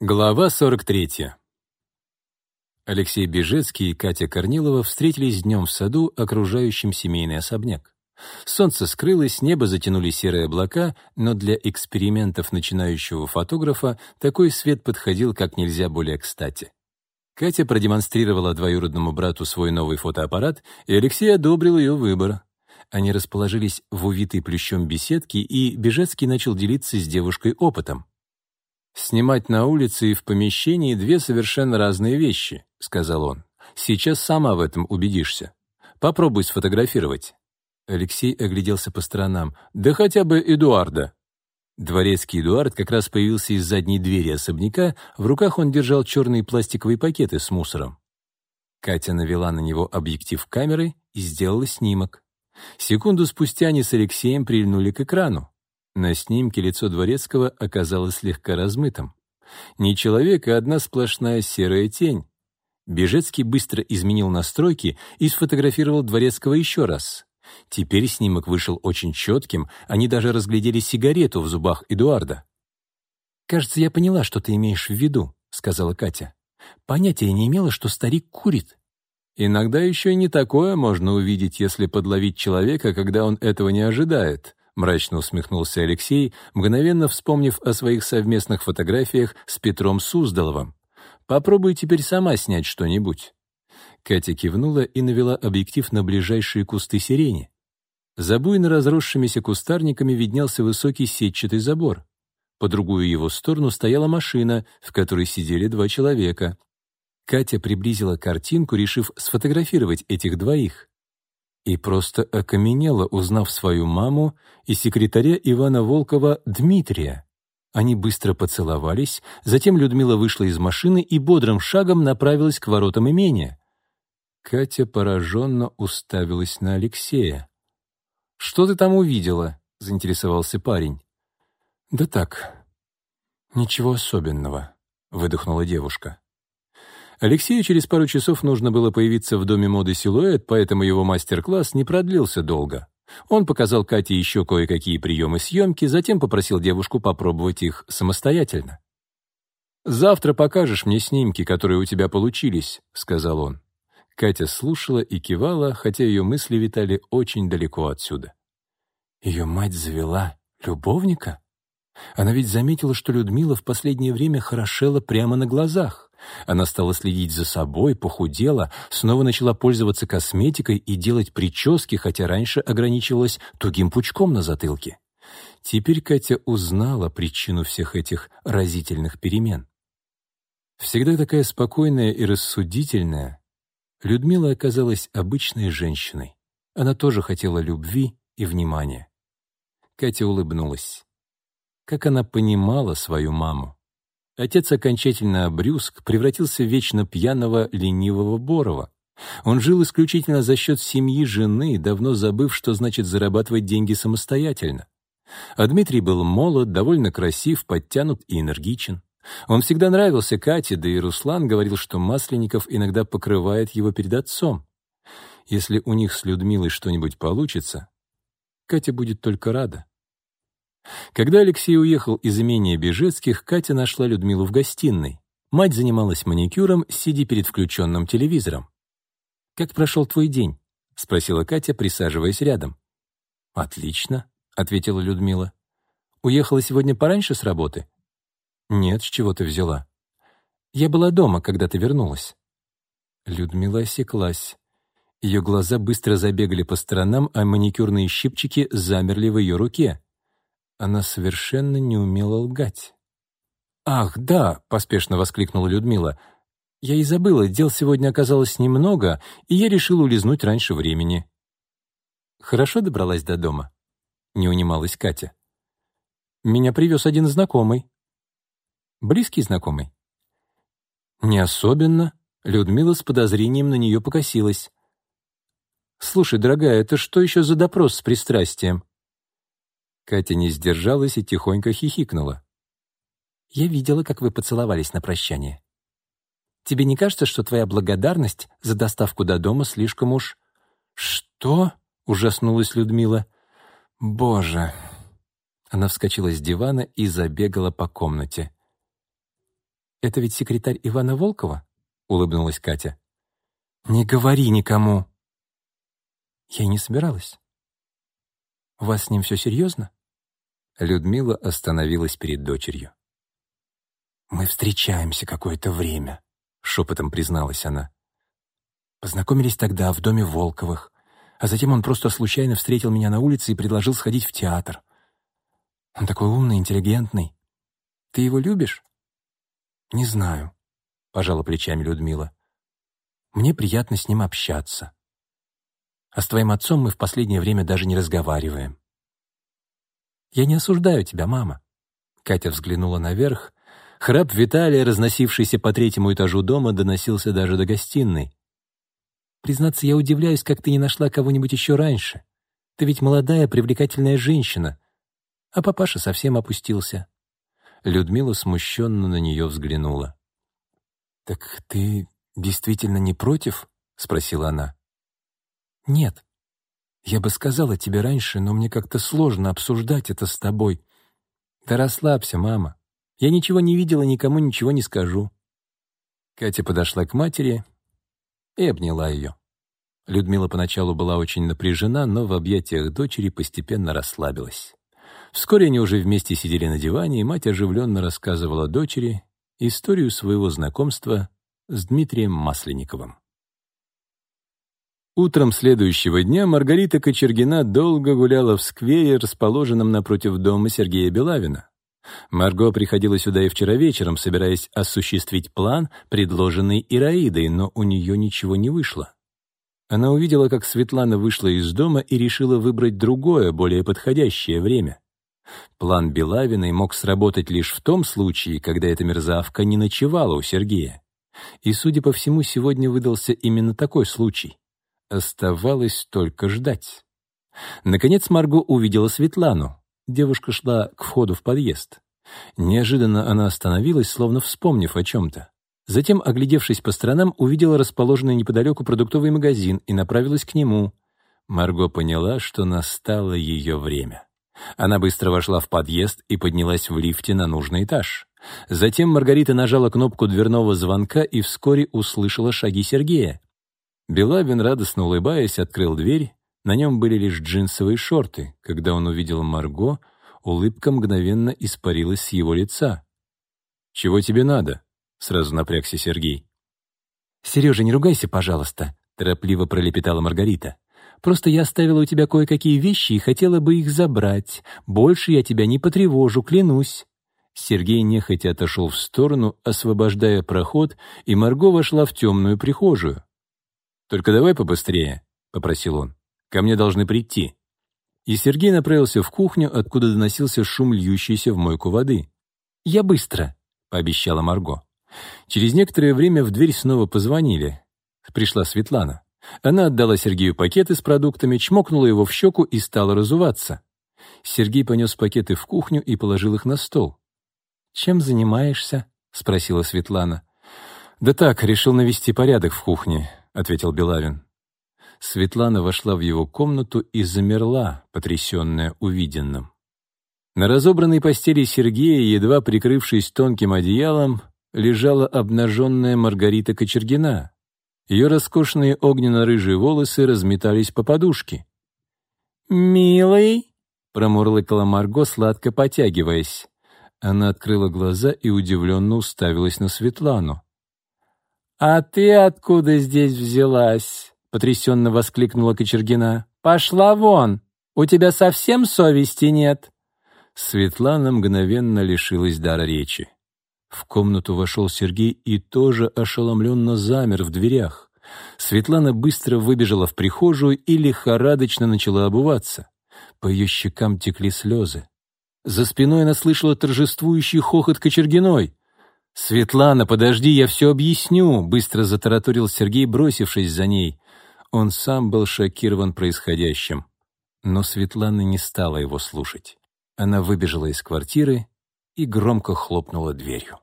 Глава 43. Алексей Бежецкий и Катя Корнилова встретились днем в саду, окружающем семейный особняк. Солнце скрылось, небо затянули серые облака, но для экспериментов начинающего фотографа такой свет подходил как нельзя более кстати. Катя продемонстрировала двоюродному брату свой новый фотоаппарат, и Алексей одобрил ее выбор. Они расположились в увитой плющом беседке, и Бежецкий начал делиться с девушкой опытом. «Снимать на улице и в помещении — две совершенно разные вещи», — сказал он. «Сейчас сама в этом убедишься. Попробуй сфотографировать». Алексей огляделся по сторонам. «Да хотя бы Эдуарда». Дворецкий Эдуард как раз появился из задней двери особняка, в руках он держал черные пластиковые пакеты с мусором. Катя навела на него объектив камеры и сделала снимок. Секунду спустя они с Алексеем прильнули к экрану. На снимке лицо Дворецкого оказалось слегка размытым. Не человек, а одна сплошная серая тень. Бежецкий быстро изменил настройки и сфотографировал Дворецкого еще раз. Теперь снимок вышел очень четким, они даже разглядели сигарету в зубах Эдуарда. «Кажется, я поняла, что ты имеешь в виду», — сказала Катя. «Понятия не имела, что старик курит». «Иногда еще и не такое можно увидеть, если подловить человека, когда он этого не ожидает», — мрачно усмехнулся Алексей, мгновенно вспомнив о своих совместных фотографиях с Петром Суздаловым. «Попробуй теперь сама снять что-нибудь». Катя кивнула и навела объектив на ближайшие кусты сирени. За буйно разросшимися кустарниками виднелся высокий сетчатый забор. По другую его сторону стояла машина, в которой сидели два человека. Катя приблизила картинку, решив сфотографировать этих двоих и просто окаменела, узнав свою маму и секретаря Ивана Волкова Дмитрия. Они быстро поцеловались, затем Людмила вышла из машины и бодрым шагом направилась к воротам имения. Катя пораженно уставилась на Алексея. «Что ты там увидела?» — заинтересовался парень. «Да так, ничего особенного», — выдохнула девушка. Алексею через пару часов нужно было появиться в доме моды «Силуэт», поэтому его мастер-класс не продлился долго. Он показал Кате еще кое-какие приемы съемки, затем попросил девушку попробовать их самостоятельно. «Завтра покажешь мне снимки, которые у тебя получились», — сказал он. Катя слушала и кивала, хотя ее мысли витали очень далеко отсюда. Ее мать завела любовника? Она ведь заметила, что Людмила в последнее время хорошела прямо на глазах. Она стала следить за собой, похудела, снова начала пользоваться косметикой и делать прически, хотя раньше ограничивалась тугим пучком на затылке. Теперь Катя узнала причину всех этих разительных перемен. Всегда такая спокойная и рассудительная, Людмила оказалась обычной женщиной. Она тоже хотела любви и внимания. Катя улыбнулась. Как она понимала свою маму. Отец окончательно обрюзг, превратился в вечно пьяного, ленивого Борова. Он жил исключительно за счет семьи жены, давно забыв, что значит зарабатывать деньги самостоятельно. А Дмитрий был молод, довольно красив, подтянут и энергичен. Он всегда нравился Кате, да и Руслан говорил, что Масленников иногда покрывает его перед отцом. Если у них с Людмилой что-нибудь получится, Катя будет только рада. Когда Алексей уехал из имения Бежецких, Катя нашла Людмилу в гостиной. Мать занималась маникюром, сидя перед включенным телевизором. «Как прошел твой день?» — спросила Катя, присаживаясь рядом. «Отлично», — ответила Людмила. «Уехала сегодня пораньше с работы?» «Нет, с чего ты взяла?» «Я была дома, когда ты вернулась». Людмила осеклась. Ее глаза быстро забегали по сторонам, а маникюрные щипчики замерли в ее руке. Она совершенно не умела лгать. «Ах, да!» — поспешно воскликнула Людмила. «Я и забыла, дел сегодня оказалось немного, и я решила улизнуть раньше времени». «Хорошо добралась до дома?» — не унималась Катя. «Меня привез один знакомый». «Близкий знакомый?» «Не особенно». Людмила с подозрением на нее покосилась. «Слушай, дорогая, это что еще за допрос с пристрастием?» Катя не сдержалась и тихонько хихикнула. «Я видела, как вы поцеловались на прощание. Тебе не кажется, что твоя благодарность за доставку до дома слишком уж...» «Что?» — ужаснулась Людмила. «Боже!» Она вскочила с дивана и забегала по комнате. Это ведь секретарь Ивана Волкова?» — улыбнулась Катя. «Не говори никому!» Я и не собиралась. «У вас с ним все серьезно?» Людмила остановилась перед дочерью. «Мы встречаемся какое-то время», — шепотом призналась она. Познакомились тогда в доме Волковых, а затем он просто случайно встретил меня на улице и предложил сходить в театр. Он такой умный, интеллигентный. Ты его любишь? Не знаю, пожала плечами Людмила. Мне приятно с ним общаться. А с твоим отцом мы в последнее время даже не разговариваем. Я не осуждаю тебя, мама. Катя взглянула наверх. Храп Виталия, разносившийся по третьему этажу дома, доносился даже до гостиной. Признаться, я удивляюсь, как ты не нашла кого-нибудь еще раньше. Ты ведь молодая, привлекательная женщина. А папаша совсем опустился. Людмила смущенно на нее взглянула. «Так ты действительно не против?» — спросила она. «Нет. Я бы сказала тебе раньше, но мне как-то сложно обсуждать это с тобой. Да расслабься, мама. Я ничего не видела, никому ничего не скажу». Катя подошла к матери и обняла ее. Людмила поначалу была очень напряжена, но в объятиях дочери постепенно расслабилась. Вскоре они уже вместе сидели на диване, и мать оживленно рассказывала дочери историю своего знакомства с Дмитрием Масленниковым. Утром следующего дня Маргарита Кочергина долго гуляла в сквере, расположенном напротив дома Сергея Белавина. Марго приходила сюда и вчера вечером, собираясь осуществить план, предложенный Ираидой, но у нее ничего не вышло. Она увидела, как Светлана вышла из дома и решила выбрать другое, более подходящее время. План Белавиной мог сработать лишь в том случае, когда эта мерзавка не ночевала у Сергея. И, судя по всему, сегодня выдался именно такой случай. Оставалось только ждать. Наконец Марго увидела Светлану. Девушка шла к входу в подъезд. Неожиданно она остановилась, словно вспомнив о чем-то. Затем, оглядевшись по сторонам, увидела расположенный неподалеку продуктовый магазин и направилась к нему. Марго поняла, что настало ее время. Она быстро вошла в подъезд и поднялась в лифте на нужный этаж. Затем Маргарита нажала кнопку дверного звонка и вскоре услышала шаги Сергея. Белавин, радостно улыбаясь, открыл дверь. На нем были лишь джинсовые шорты. Когда он увидел Марго, улыбка мгновенно испарилась с его лица. «Чего тебе надо?» — сразу напрягся Сергей. «Сережа, не ругайся, пожалуйста», — торопливо пролепетала Маргарита. «Просто я оставила у тебя кое-какие вещи и хотела бы их забрать. Больше я тебя не потревожу, клянусь». Сергей нехотя отошел в сторону, освобождая проход, и Марго вошла в темную прихожую. «Только давай побыстрее», — попросил он. «Ко мне должны прийти». И Сергей направился в кухню, откуда доносился шум льющейся в мойку воды. «Я быстро», — пообещала Марго. Через некоторое время в дверь снова позвонили. Пришла Светлана. Она отдала Сергею пакеты с продуктами, чмокнула его в щеку и стала разуваться. Сергей понес пакеты в кухню и положил их на стол. «Чем занимаешься?» — спросила Светлана. «Да так, решил навести порядок в кухне», — ответил Белавин. Светлана вошла в его комнату и замерла, потрясенная увиденным. На разобранной постели Сергея, едва прикрывшись тонким одеялом, лежала обнаженная Маргарита Кочергина. Ее роскошные огненно-рыжие волосы разметались по подушке. «Милый!» — промурлыкала Марго, сладко потягиваясь. Она открыла глаза и удивленно уставилась на Светлану. «А ты откуда здесь взялась?» — потрясенно воскликнула Кочергина. «Пошла вон! У тебя совсем совести нет!» Светлана мгновенно лишилась дара речи. В комнату вошел Сергей и тоже ошеломленно замер в дверях. Светлана быстро выбежала в прихожую и лихорадочно начала обуваться. По ее щекам текли слезы. За спиной она слышала торжествующий хохот Кочергиной. «Светлана, подожди, я все объясню», — быстро затараторил Сергей, бросившись за ней. Он сам был шокирован происходящим. Но Светлана не стала его слушать. Она выбежала из квартиры и громко хлопнула дверью.